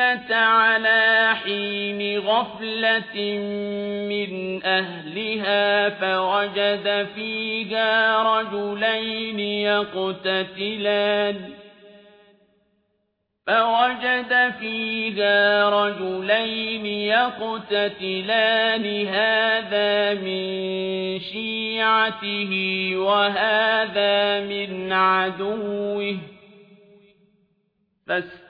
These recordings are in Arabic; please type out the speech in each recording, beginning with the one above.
الْمَدِينَةَ عَلَىٰ حِينِ غَفْلَةٍ مِّنْ أَهْلِهَا فَوَجَدَ فِيهَا رَجُلَيْنِ يَقْتَتِلَانِ هَٰذَا مِن شِيعَتِهِ وَهَٰذَا مِنْ عَدُوِّهِ ۖ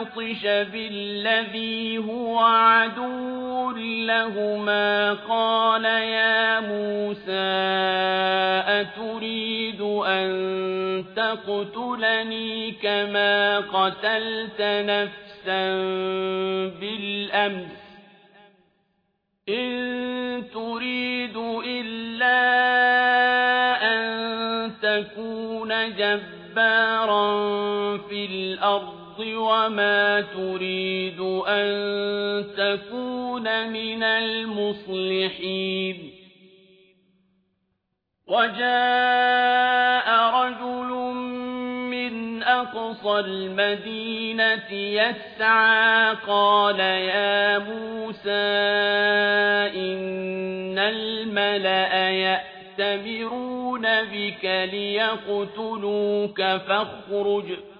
يَبْطِشَ بِالَّذِي هُوَ عَدُوٌّ لَّهُمَا قَالَ يَا مُوسَىٰ أَتُرِيدُ أَن تَقْتُلَنِي كَمَا قَتَلْتَ نَفْسًا بِالْأَمْسِ ۖ إِن تُرِيدُ إِلَّا أَن تَكُونَ جَبَّارًا فِي الْأَرْضِ وَمَا تُرِيدُ أَن تَكُونَ مِنَ الْمُصْلِحِينَ. وَجَاءَ رَجُلٌ مِّنْ أَقْصَى الْمَدِينَةِ يَسْعَىٰ قَالَ يَا مُوسَىٰ إِنَّ الْمَلَأَ يَأْتَمِرُونَ بِكَ لِيَقْتُلُوكَ فَاخْرُجْ ۖ.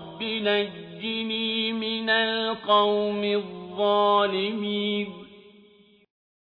رَبِّ نَجِّنِي مِنَ الْقَوْمِ الظَّالِمِينَ